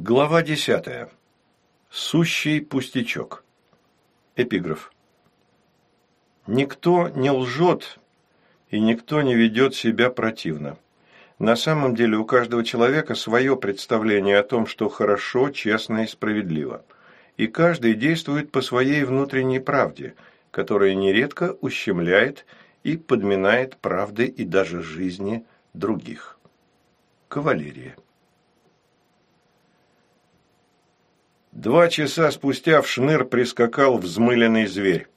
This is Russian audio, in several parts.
Глава десятая. Сущий пустячок. Эпиграф. Никто не лжет, и никто не ведет себя противно. На самом деле у каждого человека свое представление о том, что хорошо, честно и справедливо. И каждый действует по своей внутренней правде, которая нередко ущемляет и подминает правды и даже жизни других. Кавалерия. Два часа спустя в шныр прискакал взмыленный зверь.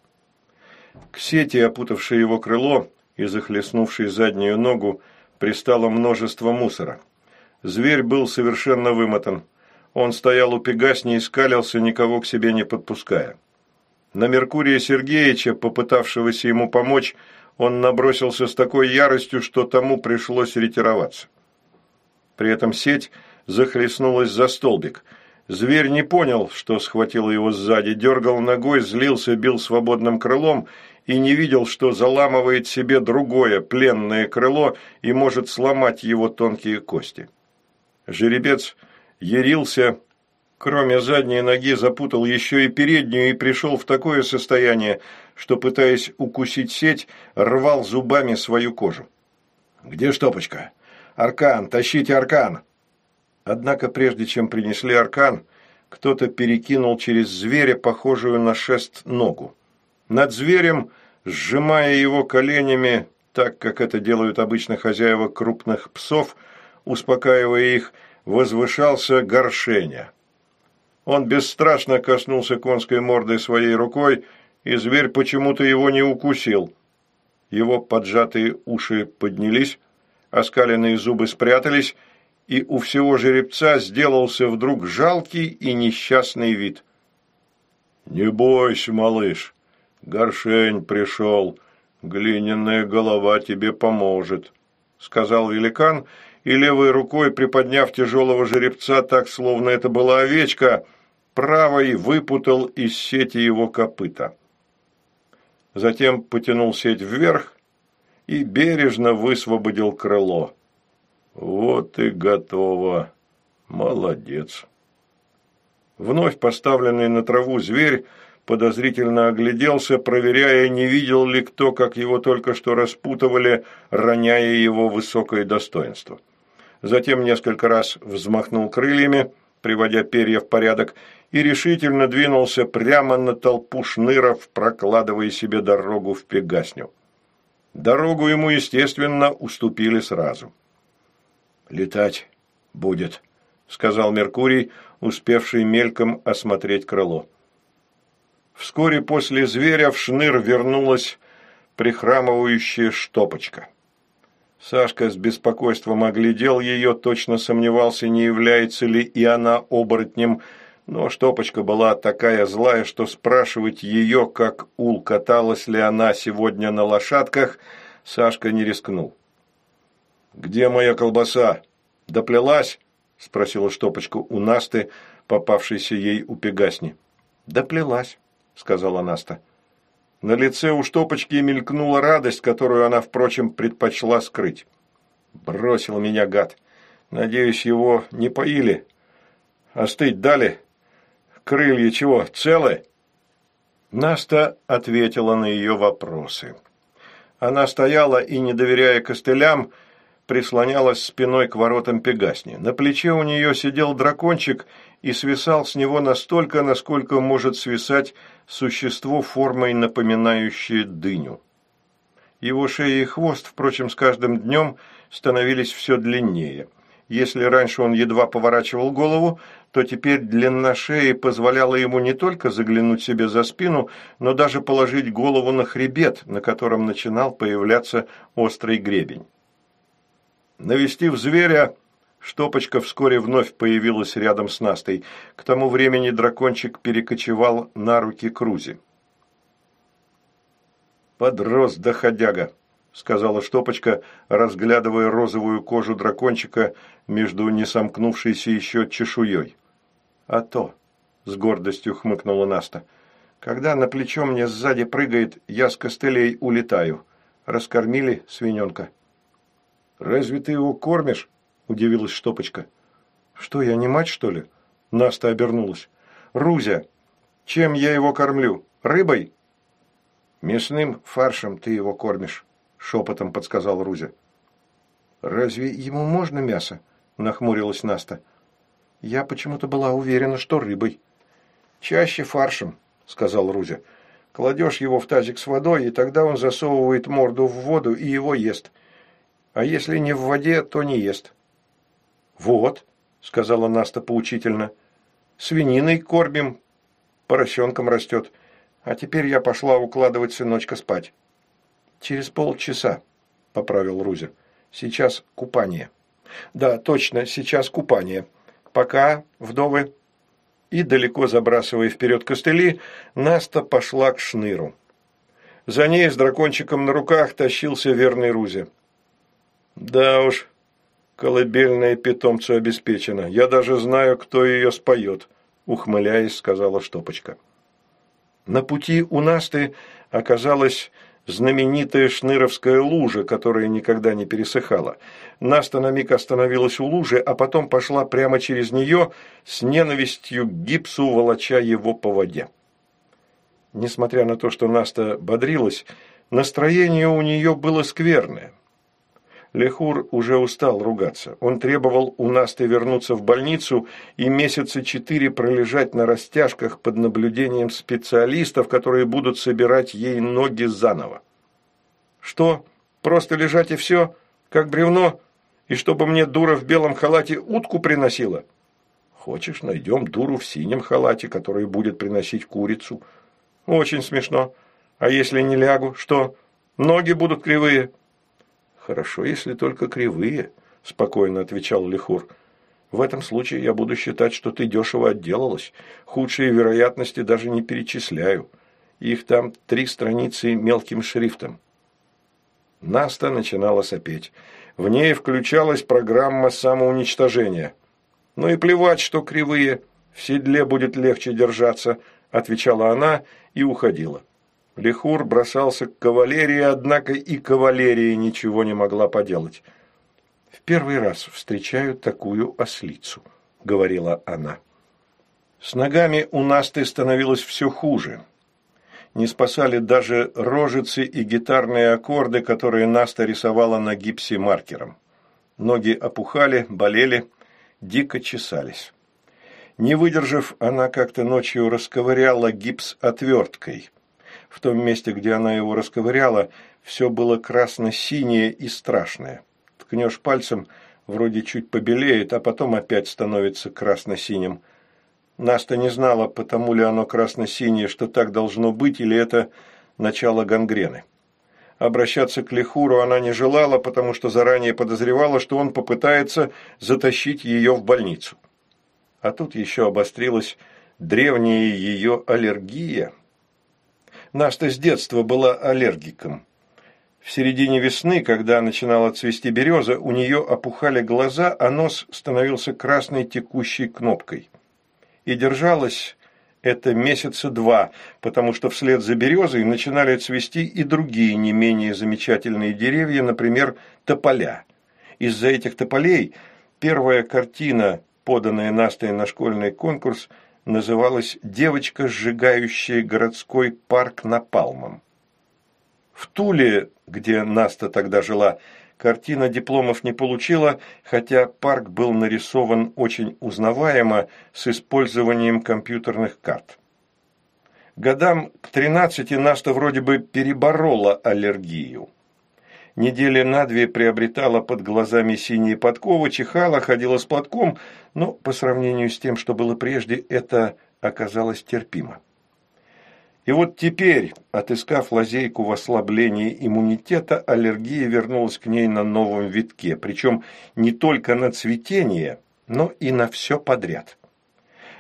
К сети, опутавшей его крыло и захлестнувшей заднюю ногу, пристало множество мусора. Зверь был совершенно вымотан. Он стоял у пегасни и скалился, никого к себе не подпуская. На Меркурия Сергеевича, попытавшегося ему помочь, он набросился с такой яростью, что тому пришлось ретироваться. При этом сеть захлестнулась за столбик – Зверь не понял, что схватил его сзади, дергал ногой, злился, бил свободным крылом и не видел, что заламывает себе другое пленное крыло и может сломать его тонкие кости. Жеребец ярился, кроме задней ноги, запутал еще и переднюю и пришел в такое состояние, что, пытаясь укусить сеть, рвал зубами свою кожу. «Где штопочка? Аркан, тащите аркан!» Однако прежде чем принесли аркан, кто-то перекинул через зверя, похожую на шест, ногу. Над зверем, сжимая его коленями, так как это делают обычно хозяева крупных псов, успокаивая их, возвышался горшеня. Он бесстрашно коснулся конской мордой своей рукой, и зверь почему-то его не укусил. Его поджатые уши поднялись, оскаленные зубы спрятались, и у всего жеребца сделался вдруг жалкий и несчастный вид. «Не бойся, малыш, горшень пришел, глиняная голова тебе поможет», — сказал великан, и левой рукой, приподняв тяжелого жеребца так, словно это была овечка, правой выпутал из сети его копыта. Затем потянул сеть вверх и бережно высвободил крыло. Вот и готово. Молодец. Вновь поставленный на траву зверь подозрительно огляделся, проверяя, не видел ли кто, как его только что распутывали, роняя его высокое достоинство. Затем несколько раз взмахнул крыльями, приводя перья в порядок, и решительно двинулся прямо на толпу шныров, прокладывая себе дорогу в Пегасню. Дорогу ему, естественно, уступили сразу летать будет», – сказал Меркурий, успевший мельком осмотреть крыло. Вскоре после зверя в шныр вернулась прихрамывающая штопочка. Сашка с беспокойством оглядел ее, точно сомневался, не является ли и она оборотнем, но штопочка была такая злая, что спрашивать ее, как ул каталась ли она сегодня на лошадках, Сашка не рискнул. «Где моя колбаса? Доплелась?» – спросила штопочка у Насты, попавшейся ей у Пегасни. «Доплелась», – сказала Наста. На лице у штопочки мелькнула радость, которую она, впрочем, предпочла скрыть. «Бросил меня гад. Надеюсь, его не поили. Остыть дали? Крылья чего, целы?» Наста ответила на ее вопросы. Она стояла и, не доверяя костылям, прислонялась спиной к воротам Пегасни. На плече у нее сидел дракончик и свисал с него настолько, насколько может свисать существо формой, напоминающее дыню. Его шея и хвост, впрочем, с каждым днем становились все длиннее. Если раньше он едва поворачивал голову, то теперь длина шеи позволяла ему не только заглянуть себе за спину, но даже положить голову на хребет, на котором начинал появляться острый гребень. Навестив зверя, Штопочка вскоре вновь появилась рядом с Настой. К тому времени дракончик перекочевал на руки Крузи. «Подрос доходяга», — сказала Штопочка, разглядывая розовую кожу дракончика между несомкнувшейся еще чешуей. «А то», — с гордостью хмыкнула Наста, — «когда на плечо мне сзади прыгает, я с костылей улетаю. Раскормили свиненка». «Разве ты его кормишь?» – удивилась Штопочка. «Что, я не мать, что ли? Наста обернулась. «Рузя, чем я его кормлю? Рыбой?» «Мясным фаршем ты его кормишь», – шепотом подсказал Рузя. «Разве ему можно мясо?» – нахмурилась Наста. «Я почему-то была уверена, что рыбой». «Чаще фаршем», – сказал Рузя. «Кладешь его в тазик с водой, и тогда он засовывает морду в воду и его ест. А если не в воде, то не ест». «Вот», – сказала Наста поучительно, – «свининой кормим, поросенком растет. А теперь я пошла укладывать сыночка спать». «Через полчаса», – поправил Рузя. «Сейчас купание». «Да, точно, сейчас купание. Пока, вдовы». И, далеко забрасывая вперед костыли, Наста пошла к шныру. За ней с дракончиком на руках тащился верный Рузя. «Да уж, колыбельная питомцу обеспечена. Я даже знаю, кто ее споет», – ухмыляясь, сказала Штопочка. На пути у Насты оказалась знаменитая Шныровская лужа, которая никогда не пересыхала. Наста на миг остановилась у лужи, а потом пошла прямо через нее с ненавистью к гипсу, волоча его по воде. Несмотря на то, что Наста бодрилась, настроение у нее было скверное. Лехур уже устал ругаться. Он требовал у Насты вернуться в больницу и месяца четыре пролежать на растяжках под наблюдением специалистов, которые будут собирать ей ноги заново. «Что, просто лежать и все? Как бревно? И чтобы мне дура в белом халате утку приносила?» «Хочешь, найдем дуру в синем халате, которая будет приносить курицу?» «Очень смешно. А если не лягу, что? Ноги будут кривые?» «Хорошо, если только кривые», – спокойно отвечал Лихур. «В этом случае я буду считать, что ты дешево отделалась. Худшие вероятности даже не перечисляю. Их там три страницы мелким шрифтом». Наста начинала сопеть. В ней включалась программа самоуничтожения. «Ну и плевать, что кривые. В седле будет легче держаться», – отвечала она и уходила. Лихур бросался к кавалерии, однако и кавалерия ничего не могла поделать. «В первый раз встречаю такую ослицу», — говорила она. С ногами у Насты становилось все хуже. Не спасали даже рожицы и гитарные аккорды, которые Наста рисовала на гипсе маркером. Ноги опухали, болели, дико чесались. Не выдержав, она как-то ночью расковыряла гипс отверткой – в том месте, где она его расковыряла, все было красно-синее и страшное. Ткнешь пальцем, вроде чуть побелеет, а потом опять становится красно-синим. Наста не знала, потому ли оно красно-синее, что так должно быть, или это начало гангрены. Обращаться к Лихуру она не желала, потому что заранее подозревала, что он попытается затащить ее в больницу. А тут еще обострилась древняя ее аллергия – Наста с детства была аллергиком. В середине весны, когда начинала цвести береза, у нее опухали глаза, а нос становился красной текущей кнопкой. И держалась это месяца два, потому что вслед за березой начинали цвести и другие не менее замечательные деревья, например, тополя. Из-за этих тополей первая картина, поданная Настой на школьный конкурс – называлась «Девочка, сжигающая городской парк напалмом». В Туле, где Наста тогда жила, картина дипломов не получила, хотя парк был нарисован очень узнаваемо с использованием компьютерных карт. Годам к 13 Наста вроде бы переборола аллергию недели на две приобретала под глазами синие подковы, чихала, ходила с платком, но по сравнению с тем, что было прежде, это оказалось терпимо. И вот теперь, отыскав лазейку в ослаблении иммунитета, аллергия вернулась к ней на новом витке, причем не только на цветение, но и на все подряд.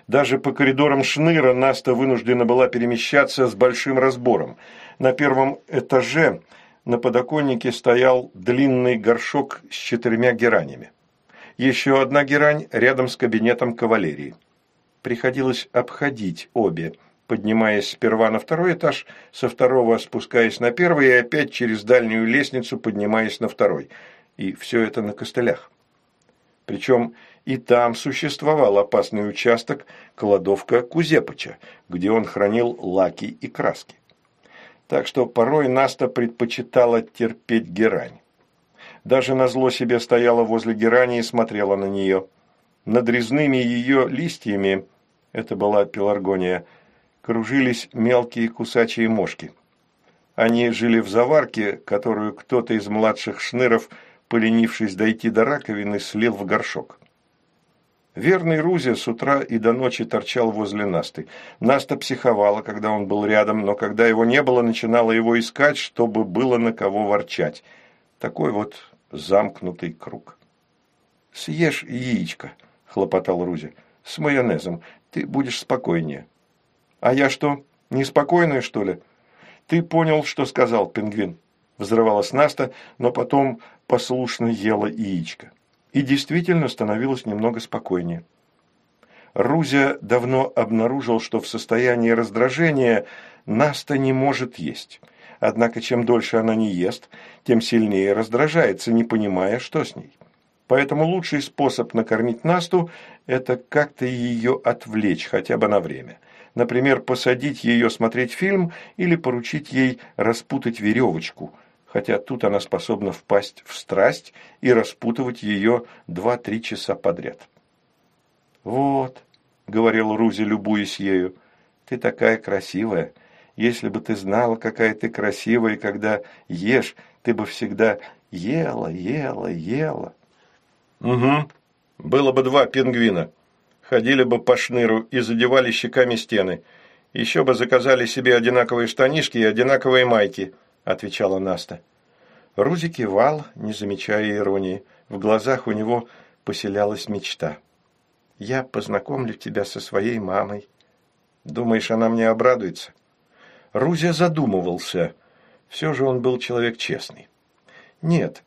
Даже по коридорам Шныра Наста вынуждена была перемещаться с большим разбором. На первом этаже – на подоконнике стоял длинный горшок с четырьмя геранями. Еще одна герань рядом с кабинетом кавалерии. Приходилось обходить обе, поднимаясь сперва на второй этаж, со второго спускаясь на первый и опять через дальнюю лестницу поднимаясь на второй. И все это на костылях. Причем и там существовал опасный участок, кладовка Кузепыча, где он хранил лаки и краски. Так что порой Наста предпочитала терпеть герань. Даже на зло себе стояла возле герани и смотрела на нее. Над резными ее листьями, это была пеларгония, кружились мелкие кусачие мошки. Они жили в заварке, которую кто-то из младших шныров, поленившись дойти до раковины, слил в горшок. Верный Рузе с утра и до ночи торчал возле Насты. Наста психовала, когда он был рядом, но когда его не было, начинала его искать, чтобы было на кого ворчать. Такой вот замкнутый круг. «Съешь яичко», – хлопотал Рузе, – «с майонезом. Ты будешь спокойнее». «А я что, неспокойная, что ли?» «Ты понял, что сказал пингвин?» Взрывалась Наста, но потом послушно ела яичко. И действительно становилось немного спокойнее. Рузя давно обнаружил, что в состоянии раздражения Наста не может есть. Однако чем дольше она не ест, тем сильнее раздражается, не понимая, что с ней. Поэтому лучший способ накормить Насту – это как-то ее отвлечь хотя бы на время. Например, посадить ее смотреть фильм или поручить ей распутать веревочку, хотя тут она способна впасть в страсть и распутывать ее два-три часа подряд. «Вот», – говорил Рузи, любуясь ею, – «ты такая красивая, если бы ты знала, какая ты красивая, когда ешь, ты бы всегда ела, ела, ела. Угу. Было бы два пингвина. Ходили бы по шныру и задевали щеками стены. Еще бы заказали себе одинаковые штанишки и одинаковые майки, отвечала Наста. Рузи кивал, не замечая иронии. В глазах у него поселялась мечта. «Я познакомлю тебя со своей мамой. Думаешь, она мне обрадуется?» Рузя задумывался. Все же он был человек честный. «Нет,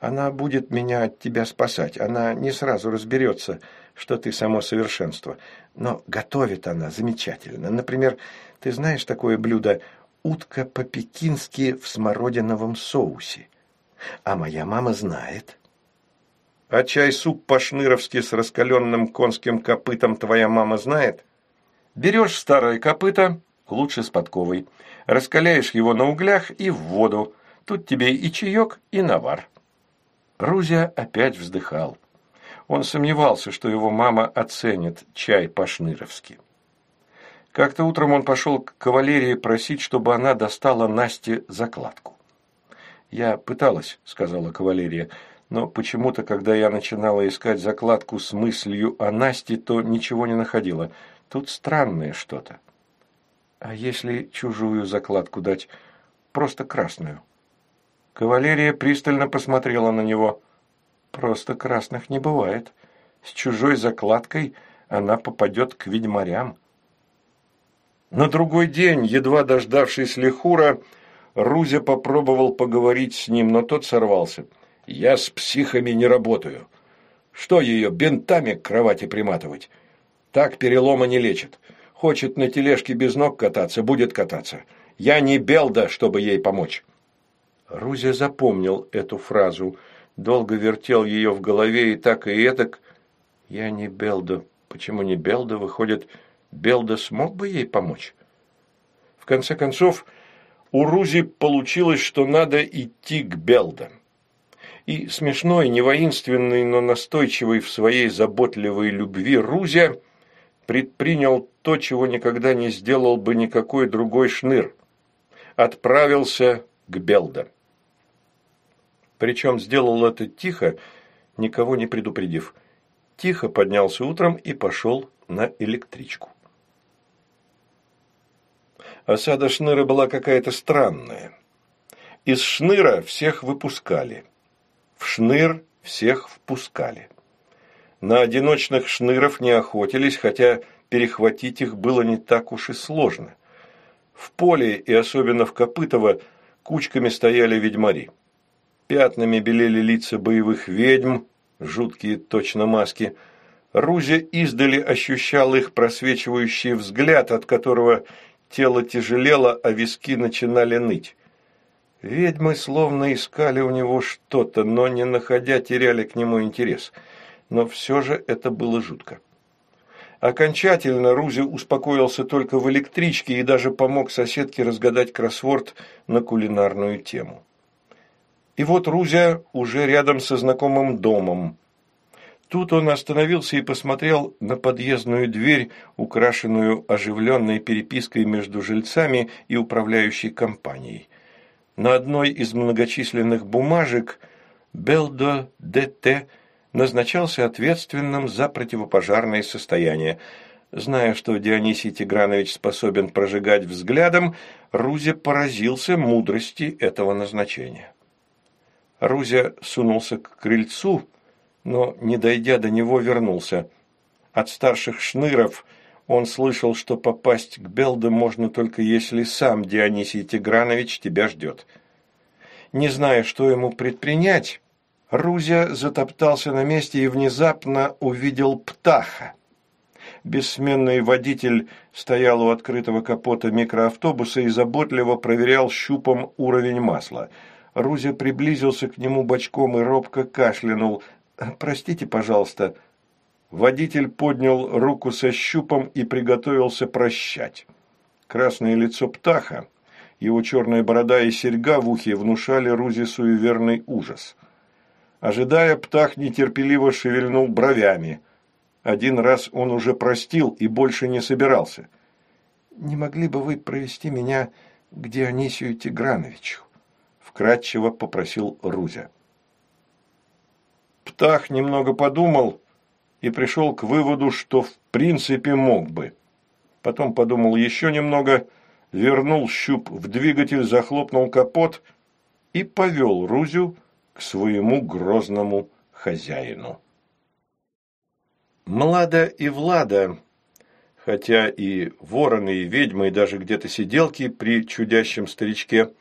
она будет меня от тебя спасать. Она не сразу разберется, что ты само совершенство. Но готовит она замечательно. Например, ты знаешь такое блюдо «утка по-пекински в смородиновом соусе». А моя мама знает. А чай-суп по-шныровски с раскаленным конским копытом твоя мама знает? Берешь старое копыто, лучше с подковой. Раскаляешь его на углях и в воду. Тут тебе и чаек, и навар. Рузя опять вздыхал. Он сомневался, что его мама оценит чай по-шныровски. Как-то утром он пошел к кавалерии просить, чтобы она достала Насте закладку. «Я пыталась», — сказала кавалерия, — «но почему-то, когда я начинала искать закладку с мыслью о Насте, то ничего не находила. Тут странное что-то». А если чужую закладку дать? Просто красную. Кавалерия пристально посмотрела на него. Просто красных не бывает. С чужой закладкой она попадет к ведьмарям. На другой день, едва дождавшись Лихура, Рузя попробовал поговорить с ним, но тот сорвался. «Я с психами не работаю. Что ее, бинтами к кровати приматывать? Так перелома не лечат. Хочет на тележке без ног кататься, будет кататься. Я не Белда, чтобы ей помочь». Рузя запомнил эту фразу, долго вертел ее в голове и так и этак. «Я не Белда. Почему не Белда? Выходит, Белда смог бы ей помочь?» В конце концов, у Рузи получилось, что надо идти к Белда. И смешной, не воинственный, но настойчивый в своей заботливой любви Рузя предпринял то, чего никогда не сделал бы никакой другой шныр. Отправился к Белда. Причем сделал это тихо, никого не предупредив. Тихо поднялся утром и пошел на электричку. Осада шныра была какая-то странная. Из шныра всех выпускали. В шныр всех впускали. На одиночных шныров не охотились, хотя перехватить их было не так уж и сложно. В поле и особенно в Копытово кучками стояли ведьмари. Пятнами белели лица боевых ведьм, жуткие точно маски. Рузя издали ощущал их просвечивающий взгляд, от которого тело тяжелело, а виски начинали ныть. Ведьмы словно искали у него что-то, но, не находя, теряли к нему интерес – но все же это было жутко. Окончательно Рузи успокоился только в электричке и даже помог соседке разгадать кроссворд на кулинарную тему. И вот Рузя уже рядом со знакомым домом. Тут он остановился и посмотрел на подъездную дверь, украшенную оживленной перепиской между жильцами и управляющей компанией. На одной из многочисленных бумажек «Белдо ДТ» назначался ответственным за противопожарное состояние. Зная, что Дионисий Тигранович способен прожигать взглядом, Рузя поразился мудрости этого назначения. Рузя сунулся к крыльцу, но, не дойдя до него, вернулся. От старших шныров он слышал, что попасть к Белде можно только если сам Дионисий Тигранович тебя ждет. Не зная, что ему предпринять, Рузя затоптался на месте и внезапно увидел птаха. Бессменный водитель стоял у открытого капота микроавтобуса и заботливо проверял щупом уровень масла. Рузя приблизился к нему бочком и робко кашлянул. «Простите, пожалуйста». Водитель поднял руку со щупом и приготовился прощать. Красное лицо птаха, его черная борода и серьга в ухе внушали Рузе суеверный ужас. Ожидая, птах нетерпеливо шевельнул бровями. Один раз он уже простил и больше не собирался. «Не могли бы вы провести меня к Дионисию Тиграновичу?» Вкратчиво попросил Рузя. Птах немного подумал и пришел к выводу, что в принципе мог бы. Потом подумал еще немного, вернул щуп в двигатель, захлопнул капот и повел Рузю к своему грозному хозяину. Млада и Влада, хотя и вороны, и ведьмы, и даже где-то сиделки при чудящем старичке,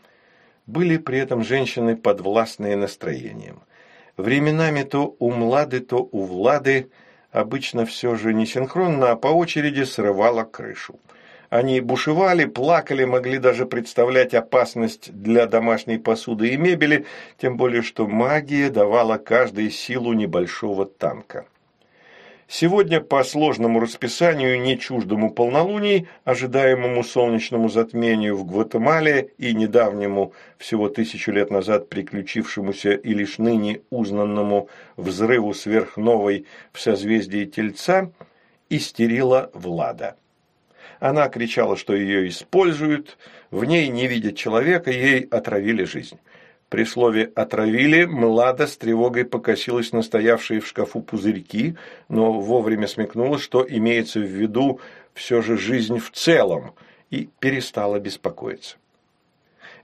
были при этом женщины подвластные настроением. Временами то у Млады, то у Влады обычно все же не синхронно, а по очереди срывала крышу. Они бушевали, плакали, могли даже представлять опасность для домашней посуды и мебели, тем более что магия давала каждой силу небольшого танка. Сегодня по сложному расписанию, не чуждому полнолуний, ожидаемому солнечному затмению в Гватемале и недавнему, всего тысячу лет назад приключившемуся и лишь ныне узнанному взрыву сверхновой в созвездии Тельца, истерила Влада. Она кричала, что ее используют, в ней не видят человека, ей отравили жизнь. При слове «отравили» Млада с тревогой покосилась на стоявшие в шкафу пузырьки, но вовремя смекнула, что имеется в виду все же жизнь в целом, и перестала беспокоиться.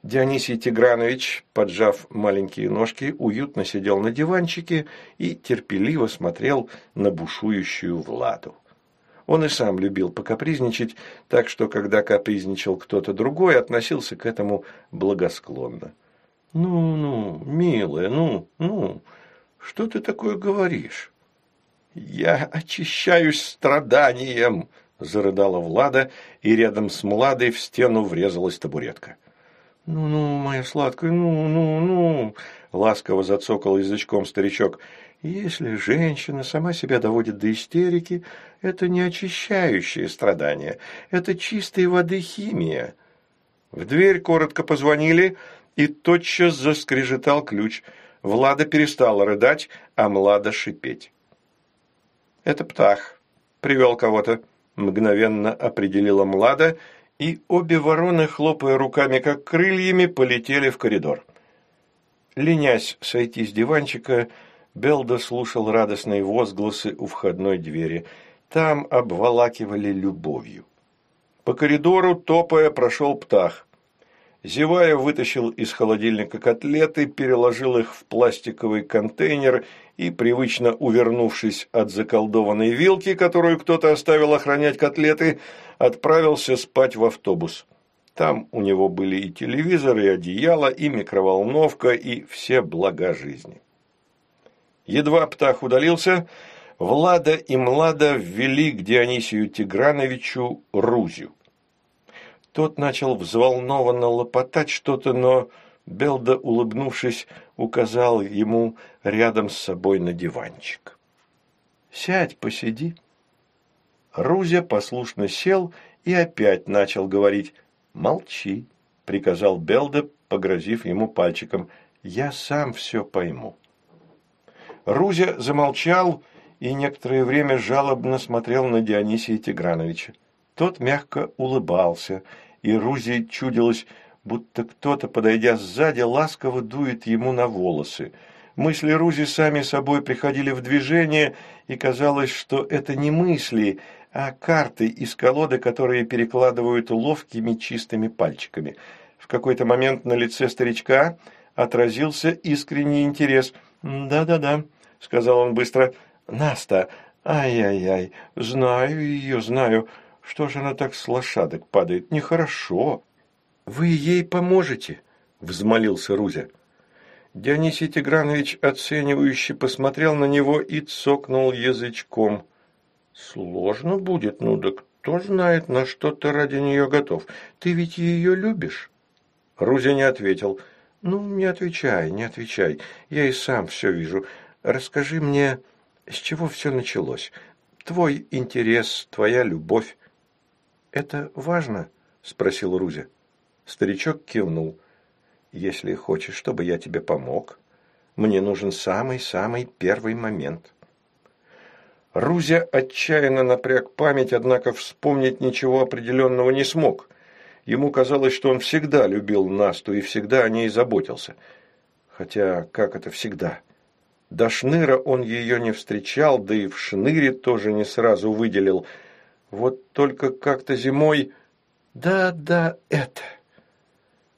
Дионисий Тигранович, поджав маленькие ножки, уютно сидел на диванчике и терпеливо смотрел на бушующую Владу. Он и сам любил покапризничать, так что, когда капризничал кто-то другой, относился к этому благосклонно. «Ну-ну, милая, ну, ну, что ты такое говоришь?» «Я очищаюсь страданием!» – зарыдала Влада, и рядом с Младой в стену врезалась табуретка. «Ну-ну, моя сладкая, ну-ну-ну!» – ласково зацокал язычком старичок. «Если женщина сама себя доводит до истерики, это не очищающее страдание, это чистой воды химия». В дверь коротко позвонили – и тотчас заскрежетал ключ. Влада перестала рыдать, а Млада шипеть. «Это птах. Привел кого-то», – мгновенно определила Млада, и обе вороны, хлопая руками, как крыльями, полетели в коридор. Ленясь сойти с диванчика, Белда слушал радостные возгласы у входной двери. Там обволакивали любовью. По коридору, топая, прошел птах. Зевая вытащил из холодильника котлеты, переложил их в пластиковый контейнер и, привычно увернувшись от заколдованной вилки, которую кто-то оставил охранять котлеты, отправился спать в автобус. Там у него были и телевизор, и одеяло, и микроволновка, и все блага жизни. Едва птах удалился, Влада и Млада ввели к Дионисию Тиграновичу Рузю. Тот начал взволнованно лопотать что-то, но Белда, улыбнувшись, указал ему рядом с собой на диванчик. Сядь, посиди». Рузя послушно сел и опять начал говорить. «Молчи», — приказал Белда, погрозив ему пальчиком. «Я сам все пойму». Рузя замолчал и некоторое время жалобно смотрел на Дионисия Тиграновича. Тот мягко улыбался, и Рузе чудилось, будто кто-то, подойдя сзади, ласково дует ему на волосы. Мысли Рузи сами собой приходили в движение, и казалось, что это не мысли, а карты из колоды, которые перекладывают ловкими чистыми пальчиками. В какой-то момент на лице старичка отразился искренний интерес. «Да-да-да», — сказал он быстро, — «Наста, ай-яй-яй, знаю ее, знаю. Что же она так с лошадок падает? Нехорошо». «Вы ей поможете?» – взмолился Рузя. Дионисий Тигранович оценивающе посмотрел на него и цокнул язычком. «Сложно будет, ну да кто знает, на что ты ради нее готов. Ты ведь ее любишь?» Рузя не ответил. «Ну, не отвечай, не отвечай. Я и сам все вижу. Расскажи мне, с чего все началось? Твой интерес, твоя любовь. Это важно?» – спросил Рузя. Старичок кивнул. «Если хочешь, чтобы я тебе помог, мне нужен самый-самый первый момент». Рузя отчаянно напряг память, однако вспомнить ничего определенного не смог. Ему казалось, что он всегда любил Насту и всегда о ней заботился. Хотя, как это всегда? До шныра он ее не встречал, да и в шныре тоже не сразу выделил. Вот только как-то зимой... Да-да, это...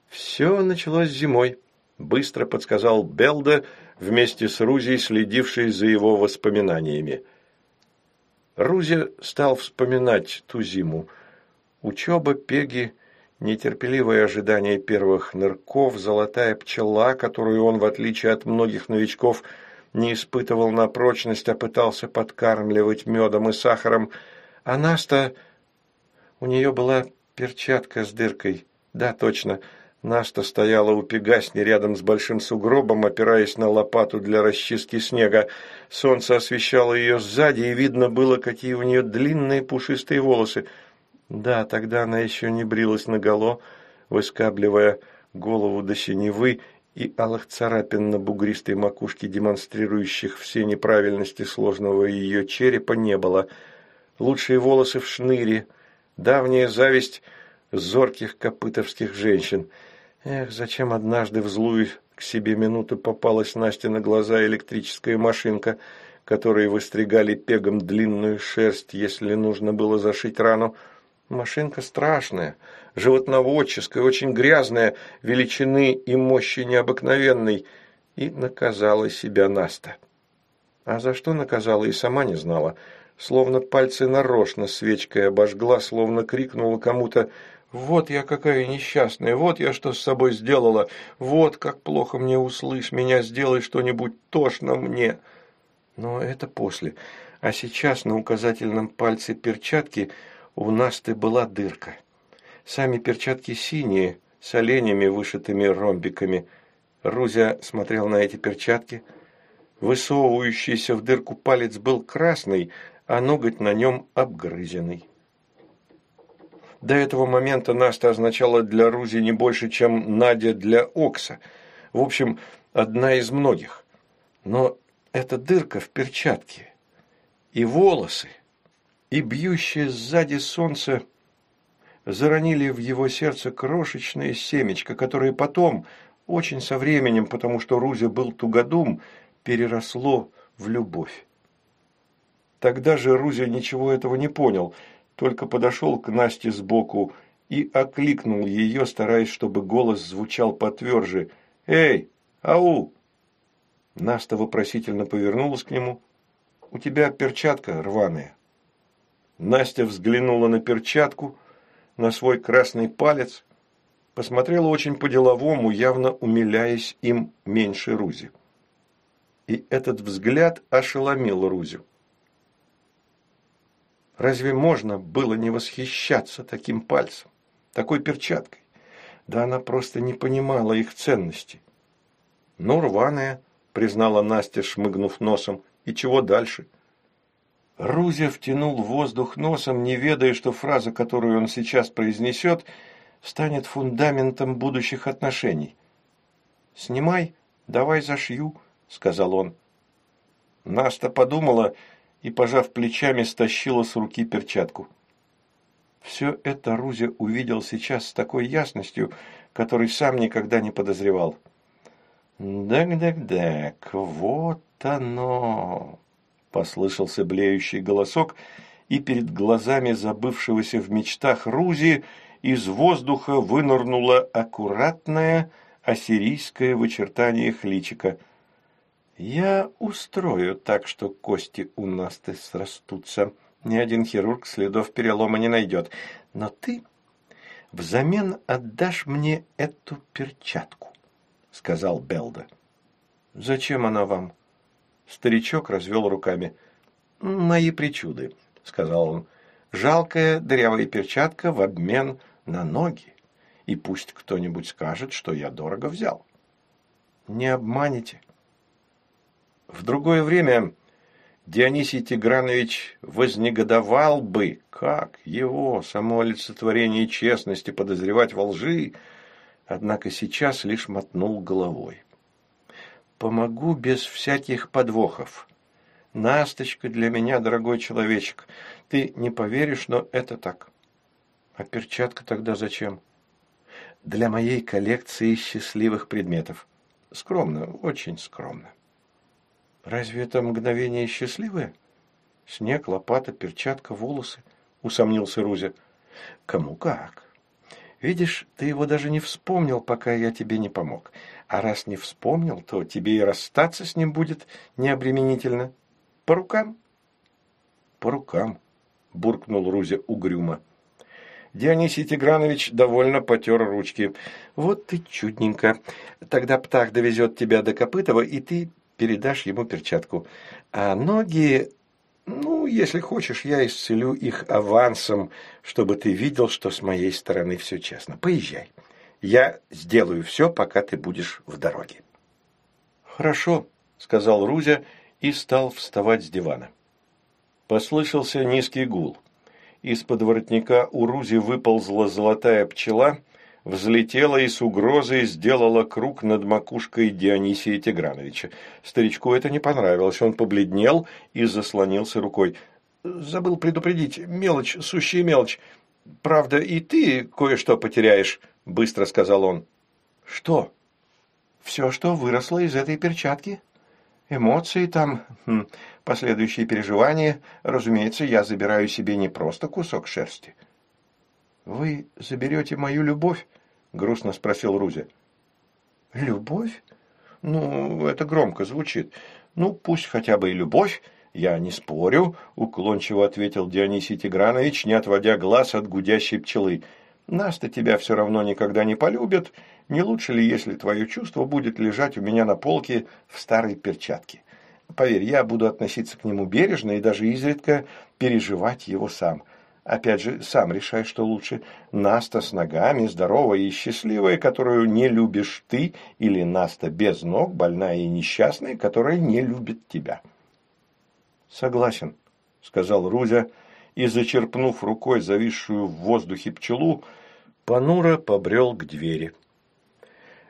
«Все началось зимой», – быстро подсказал Белда, вместе с Рузей, следившей за его воспоминаниями. Рузя стал вспоминать ту зиму. Учеба, пеги, нетерпеливое ожидание первых нырков, золотая пчела, которую он, в отличие от многих новичков, не испытывал на прочность, а пытался подкармливать медом и сахаром. Наста... У нее была перчатка с дыркой. Да, точно, — Наста стояла у пегасни рядом с большим сугробом, опираясь на лопату для расчистки снега. Солнце освещало ее сзади, и видно было, какие у нее длинные пушистые волосы. Да, тогда она еще не брилась наголо, выскабливая голову до синевы и алых царапин на бугристой макушке, демонстрирующих все неправильности сложного ее черепа, не было. Лучшие волосы в шныре, давняя зависть зорких копытовских женщин — Эх, зачем однажды в злую к себе минуту попалась Насте на глаза электрическая машинка, которой выстригали пегом длинную шерсть, если нужно было зашить рану. Машинка страшная, животноводческая, очень грязная, величины и мощи необыкновенной. И наказала себя Наста. А за что наказала, и сама не знала. Словно пальцы нарочно свечкой обожгла, словно крикнула кому-то вот я какая несчастная, вот я что с собой сделала, вот как плохо мне услышь, меня сделай что-нибудь тошно мне. Но это после. А сейчас на указательном пальце перчатки у Насты была дырка. Сами перчатки синие, с оленями, вышитыми ромбиками. Рузя смотрел на эти перчатки. Высовывающийся в дырку палец был красный, а ноготь на нем обгрызенный. До этого момента Наста означала для Рузи не больше, чем Надя для Окса. В общем, одна из многих. Но эта дырка в перчатке, и волосы, и бьющее сзади солнце заронили в его сердце крошечное семечко, которое потом, очень со временем, потому что Рузя был тугодум, переросло в любовь. Тогда же Рузя ничего этого не понял – только подошел к Насте сбоку и окликнул ее, стараясь, чтобы голос звучал потверже. «Эй, ау!» Наста вопросительно повернулась к нему. «У тебя перчатка рваная». Настя взглянула на перчатку, на свой красный палец, посмотрела очень по-деловому, явно умиляясь им меньше Рузи. И этот взгляд ошеломил Рузю. Разве можно было не восхищаться таким пальцем, такой перчаткой? Да она просто не понимала их ценности. «Ну, рваная», — признала Настя, шмыгнув носом. «И чего дальше?» Рузя втянул воздух носом, не ведая, что фраза, которую он сейчас произнесет, станет фундаментом будущих отношений. «Снимай, давай зашью», — сказал он. Наста подумала и, пожав плечами, стащила с руки перчатку. Все это Рузя увидел сейчас с такой ясностью, которой сам никогда не подозревал. «Дак-дак-дак, вот оно!» – послышался блеющий голосок, и перед глазами забывшегося в мечтах Рузи из воздуха вынырнула аккуратная ассирийское в очертаниях личика. «Я устрою так, что кости у нас-то срастутся. Ни один хирург следов перелома не найдет. Но ты взамен отдашь мне эту перчатку», — сказал Белда. «Зачем она вам?» Старичок развел руками. «Мои причуды», — сказал он. «Жалкая дырявая перчатка в обмен на ноги. И пусть кто-нибудь скажет, что я дорого взял». «Не обманете?» В другое время Дионисий Тигранович вознегодовал бы, как его, само олицетворение честности, подозревать во лжи, однако сейчас лишь мотнул головой. «Помогу без всяких подвохов. Насточка для меня, дорогой человечек, ты не поверишь, но это так. А перчатка тогда зачем? Для моей коллекции счастливых предметов. Скромно, очень скромно». «Разве это мгновение счастливое? Снег, лопата, перчатка, волосы?» – усомнился Рузя. «Кому как. Видишь, ты его даже не вспомнил, пока я тебе не помог. А раз не вспомнил, то тебе и расстаться с ним будет необременительно. По рукам?» «По рукам», – буркнул Рузя угрюмо. Дионисий Тигранович довольно потер ручки. «Вот ты чудненько. Тогда птах довезет тебя до Копытова, и ты передашь ему перчатку. А ноги, ну, если хочешь, я исцелю их авансом, чтобы ты видел, что с моей стороны все честно. Поезжай. Я сделаю все, пока ты будешь в дороге. Хорошо, сказал Рузя и стал вставать с дивана. Послышался низкий гул. Из-под воротника у Рузи выползла золотая пчела – взлетела и с угрозой сделала круг над макушкой Дионисия Тиграновича. Старичку это не понравилось, он побледнел и заслонился рукой. «Забыл предупредить, мелочь, сущая мелочь. Правда, и ты кое-что потеряешь», — быстро сказал он. «Что?» «Все, что выросло из этой перчатки. Эмоции там, хм, последующие переживания. Разумеется, я забираю себе не просто кусок шерсти». «Вы заберете мою любовь?» – грустно спросил Рузя. «Любовь? Ну, это громко звучит. Ну, пусть хотя бы и любовь. Я не спорю», – уклончиво ответил Дионисий Тигранович, не отводя глаз от гудящей пчелы. «Нас-то тебя все равно никогда не полюбят. Не лучше ли, если твое чувство будет лежать у меня на полке в старой перчатке? Поверь, я буду относиться к нему бережно и даже изредка переживать его сам». Опять же, сам решай, что лучше. Наста с ногами, здоровая и счастливая, которую не любишь ты, или Наста без ног, больная и несчастная, которая не любит тебя. Согласен, сказал Рузя, и, зачерпнув рукой зависшую в воздухе пчелу, понуро побрел к двери.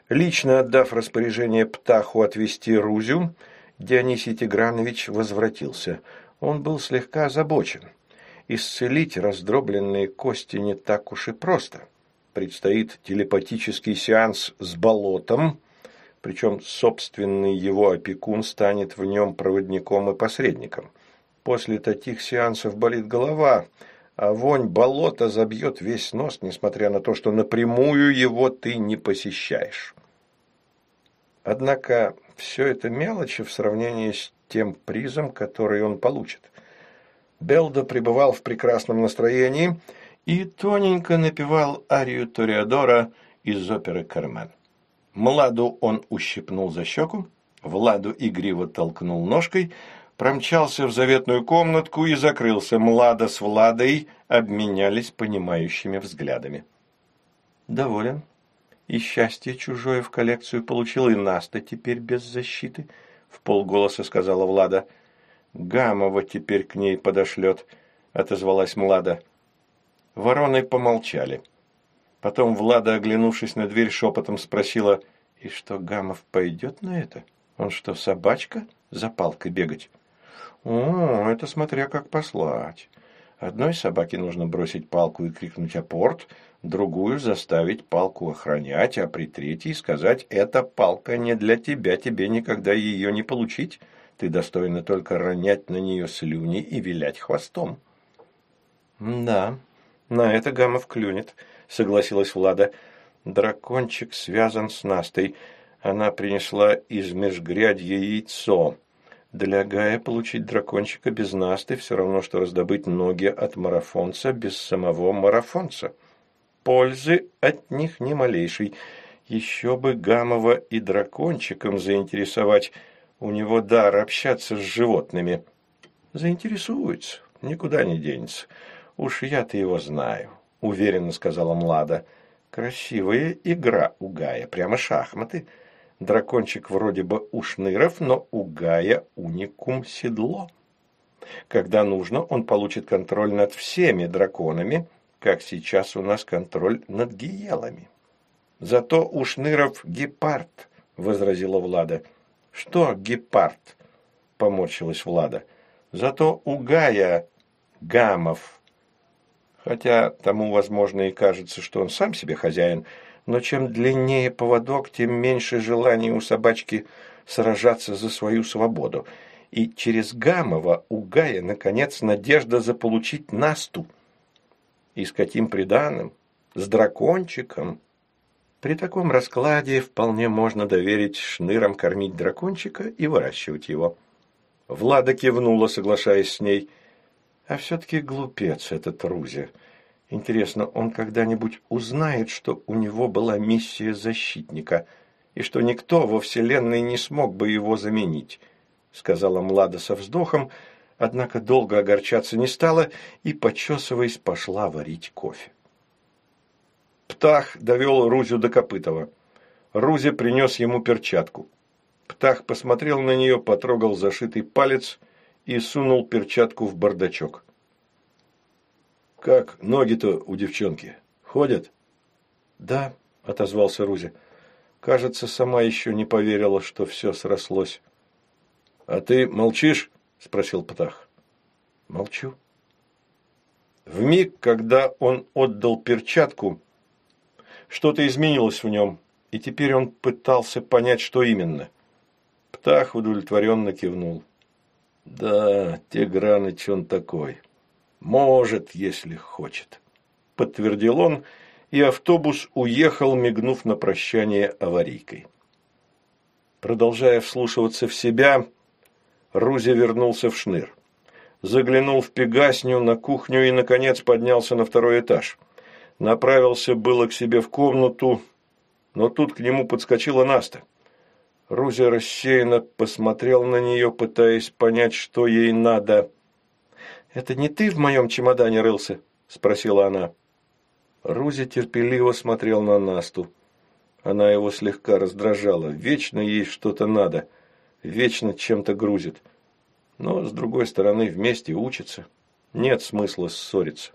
Лично отдав распоряжение Птаху отвезти Рузю, Дионисий Тигранович возвратился. Он был слегка озабочен исцелить раздробленные кости не так уж и просто. Предстоит телепатический сеанс с болотом, причем собственный его опекун станет в нем проводником и посредником. После таких сеансов болит голова, а вонь болота забьет весь нос, несмотря на то, что напрямую его ты не посещаешь. Однако все это мелочи в сравнении с тем призом, который он получит. Белдо пребывал в прекрасном настроении и тоненько напевал арию Ториадора из оперы «Кармен». Младу он ущипнул за щеку, Владу игриво толкнул ножкой, промчался в заветную комнатку и закрылся. Млада с Владой обменялись понимающими взглядами. «Доволен. И счастье чужое в коллекцию получил, и Наста теперь без защиты», — в полголоса сказала Влада. Гамова теперь к ней подошлет», – отозвалась Млада. Вороны помолчали. Потом Влада, оглянувшись на дверь, шепотом спросила, «И что, Гамов пойдет на это? Он что, собачка? За палкой бегать?» «О, это смотря как послать. Одной собаке нужно бросить палку и крикнуть «апорт», другую заставить палку охранять, а при третьей сказать «эта палка не для тебя, тебе никогда ее не получить, ты достойна только ронять на нее слюни и вилять хвостом». «Да, на это Гамов клюнет», — согласилась Влада. «Дракончик связан с Настой. Она принесла из межгрядья яйцо». Для Гая получить дракончика без Насты все равно, что раздобыть ноги от марафонца без самого марафонца. Пользы от них ни малейшей. Еще бы Гамова и дракончиком заинтересовать. У него дар общаться с животными. Заинтересуется, никуда не денется. Уж я-то его знаю, уверенно сказала Млада. Красивая игра у Гая, прямо шахматы. — Дракончик вроде бы у шныров, но у Гая уникум седло. Когда нужно, он получит контроль над всеми драконами, как сейчас у нас контроль над гиелами. Зато у шныров гепард, возразила Влада. Что гепард? Поморщилась Влада. Зато у Гая гамов. Хотя тому, возможно, и кажется, что он сам себе хозяин – но чем длиннее поводок, тем меньше желания у собачки сражаться за свою свободу. И через Гамова у Гая, наконец, надежда заполучить Насту. И с каким приданым? С дракончиком? При таком раскладе вполне можно доверить шнырам кормить дракончика и выращивать его. Влада кивнула, соглашаясь с ней. А все-таки глупец этот Рузи. Интересно, он когда-нибудь узнает, что у него была миссия защитника, и что никто во Вселенной не смог бы его заменить, сказала Млада со вздохом, однако долго огорчаться не стала и, почесываясь, пошла варить кофе. Птах довел Рузю до Копытова. Рузи принес ему перчатку. Птах посмотрел на нее, потрогал зашитый палец и сунул перчатку в бардачок. «Как ноги-то у девчонки? Ходят?» «Да», — отозвался Рузи. «Кажется, сама еще не поверила, что все срослось». «А ты молчишь?» — спросил Птах. «Молчу». В миг, когда он отдал перчатку, что-то изменилось в нем, и теперь он пытался понять, что именно. Птах удовлетворенно кивнул. «Да, Тиграныч он такой». «Может, если хочет», – подтвердил он, и автобус уехал, мигнув на прощание аварийкой. Продолжая вслушиваться в себя, Рузи вернулся в шныр. Заглянул в пегасню, на кухню и, наконец, поднялся на второй этаж. Направился было к себе в комнату, но тут к нему подскочила Наста. Рузи рассеянно посмотрел на нее, пытаясь понять, что ей надо – «Это не ты в моем чемодане рылся?» – спросила она. Рузи терпеливо смотрел на Насту. Она его слегка раздражала. Вечно ей что-то надо. Вечно чем-то грузит. Но, с другой стороны, вместе учатся. Нет смысла ссориться.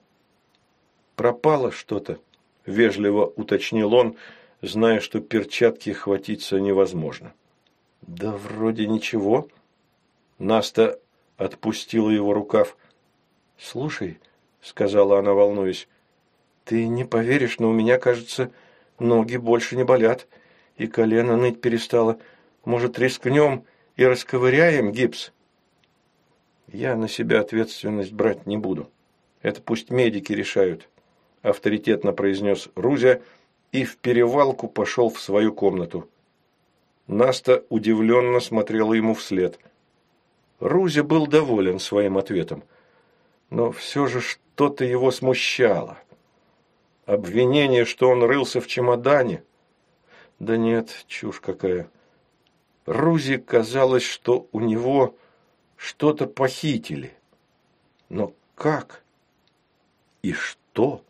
«Пропало что-то», – вежливо уточнил он, зная, что перчатки хватиться невозможно. «Да вроде ничего». Наста отпустила его рукав. «Слушай», — сказала она, волнуясь, — «ты не поверишь, но у меня, кажется, ноги больше не болят, и колено ныть перестало. Может, рискнем и расковыряем гипс?» «Я на себя ответственность брать не буду. Это пусть медики решают», — авторитетно произнес Рузя и в перевалку пошел в свою комнату. Наста удивленно смотрела ему вслед. Рузя был доволен своим ответом но все же что-то его смущало. Обвинение, что он рылся в чемодане? Да нет, чушь какая. Рузи казалось, что у него что-то похитили. Но как? И что?